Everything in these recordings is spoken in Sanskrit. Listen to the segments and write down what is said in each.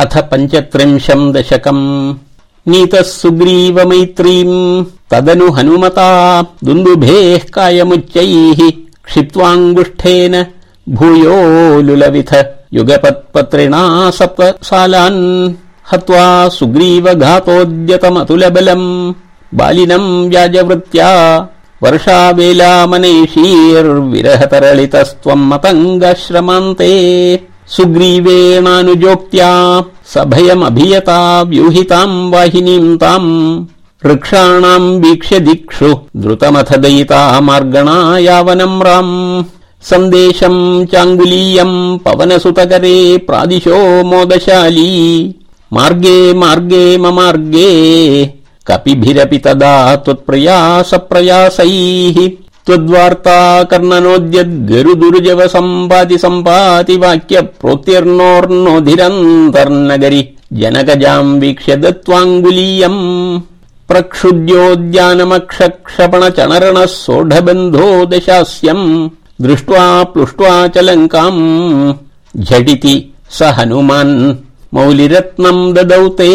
अथ पञ्चत्रिंशम् दशकम्। नीतः सुग्रीवमैत्रीम्। तदनु हनुमता। दुन्दुभेः कायमुच्चैः क्षिप्त्वाङ्गुष्ठेन भूयो लुलविथ युगपत्पत्रिणा सप्त सालान् हत्वा सुग्रीवघातोद्यतमतुलबलम्। बालिनम् व्याजवृत्त्या वर्षावेलामनैषीर्विरहतरलितस्त्वम् मतङ्गश्रमान्ते सुग्रीवेणानुजोक्त्या सभयमभियता व्यूहिताम् वाहिनीम् ताम् वृक्षाणाम् वीक्ष्य दिक्षु द्रुतमथ दयिता मार्गणा यावनम् राम्। सन्देशम् चाङ्गुलीयम् पवनसुतकरे प्रादिशो मोदशाली। मार्गे मार्गे ममार्गे। कपिभिरपि तदा त्वत्प्रयासप्रयासैः त्वद्वार्ता कर्णनोद्यद्गरुदुर्जव सम्पाति सम्पाति वाक्य प्रोक्तिर्नोर्नोधिरन्तर्नगरि जनकजाम् वीक्ष्य दत्त्वाङ्गुलीयम् प्रक्षुद्योद्यानमक्षक्षपण चणरणः सोढबन्धो दशास्यम् दृष्ट्वा प्लुष्ट्वा च लङ्काम् झटिति स हनुमान् मौलिरत्नम् ददौ ते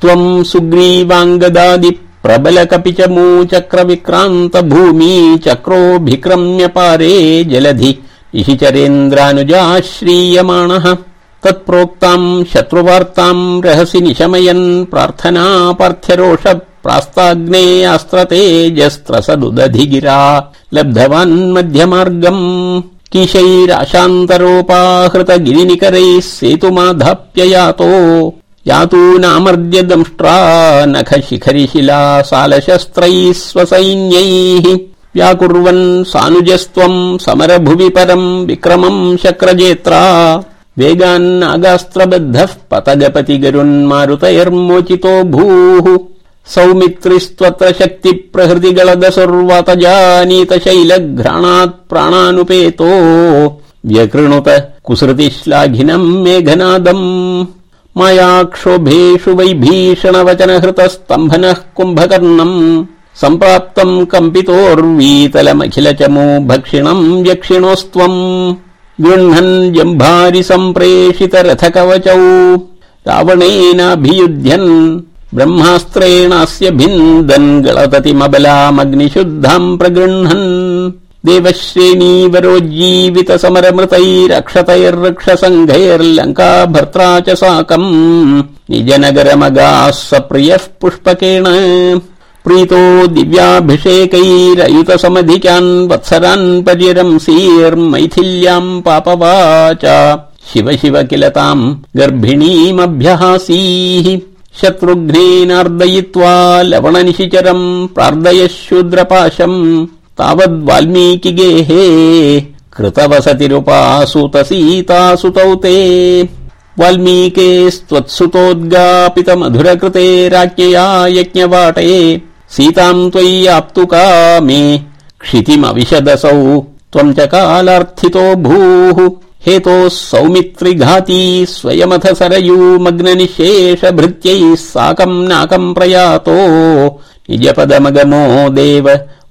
त्वम् सुग्रीवाङ्गदादि प्रबल कपि च मूचक्र विक्रान्त भूमि चक्रोऽभिक्रम्य पारे जलधि इशिचरेन्द्रानुजाश्रीयमाणः तत्प्रोक्ताम् शत्रुवार्ताम् रहसि निशमयन् प्रार्थना पार्थ्यरोष प्रास्ताग्नेयास्त्रतेजस्त्रसदुदधि गिरा लब्धवान् मध्यमार्गम् कीशैराशान्तरोपाहृत गिरिनिकरैः सेतुमाधाप्ययातो यातूनामर्द्य दंष्ट्रा नख शिखरि शिला सालशस्त्रैः स्वसैन्यैः। व्याकुर्वन् सानुजस्त्वम् समरभुवि परम् विक्रमम् शक्रजेत्रा। वेगान्नागास्त्रबद्धः पतगपति गरुन्मारुतैर्मोचितो भूः। सौमित्रिस्त्वत्र शक्ति प्राणानुपेतो। व्यकृणुत कुसृति श्लाघिनम् मेघनादम् मायाक्षोभेषु वैभीषण वचन हृतस्तम्भनः कुम्भकर्णम् सम्प्राप्तम् कम्पितोर्वीतलमखिल चमू भक्षिणम् यक्षिणोस्त्वम् गृह्णन् जम्भारि सम्प्रेषित रावणेनाभियुध्यन् ब्रह्मास्त्रेणास्य भिन्दन् गळततिमबलामग्निशुद्धाम् प्रगृह्णन् देवश्रेणीवरोज्जीवित समरमृतैरक्षतैर्रक्षसङ्घैर्लङ्का भर्त्रा च साकम् निजनगरमगाः सप्रियः पुष्पकेण। प्रीतो दिव्याभिषेकैरयुत समधिकान् वत्सरान् पर्यरंसीर्मैथिल्याम् पापवाच। शिव शिव किल ताम् गर्भिणीमभ्यहासीः। शत्रुघ्नेनार्दयित्वा लवणनिशिचरम् प्रार्दयः शूद्रपाशम् तावद्वाल्मीकिगेहे कृतवसतिरुपासुत सीतासुतौ ते। वाल्मीकेस्त्वत्सुतोद्गापित मधुरकृते राज्ञया यज्ञवाटे सीताम् त्वय्याप्तु कामे क्षितिमविशदसौ त्वम् च कालार्थितो भूः हेतोः सौमित्रिघाती स्वयमथ सरयूमग्ननिशेष भृत्यैः साकम् नाकम् प्रयातो निजपदमगमो देव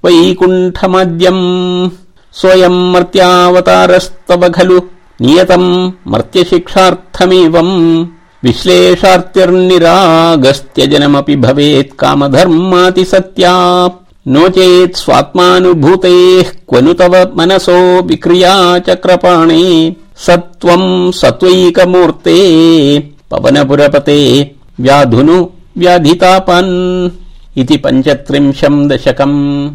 वैकुण्ठमाद्यम्। स्वयम् मर्त्यावतारस्तव खलु। नियतम् मर्त्यशिक्षार्थमेवम्। विश्लेषार्तिर्निरागस्त्यजनमपि भवेत् कामधर्माति सत्या नो चेत् स्वात्मानुभूतेः क्वनु तव मनसो विक्रिया चक्रपाणे सत्त्वम् सत्त्वैकमूर्ते। पवनपुरपते। व्याधुनु व्याधितापन्। इति पञ्चत्रिंशम् दशकम्